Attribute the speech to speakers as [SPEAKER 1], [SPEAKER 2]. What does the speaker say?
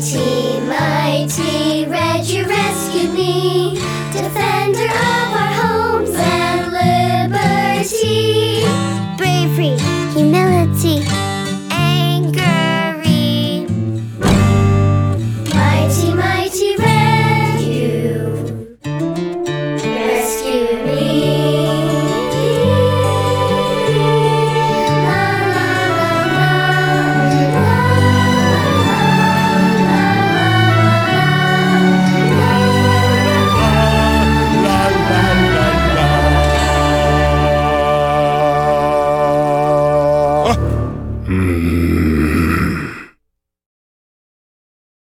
[SPEAKER 1] Mighty, mighty, Red, you rescued me, defender of our homes and liberty.
[SPEAKER 2] Bravery, humility, Hum.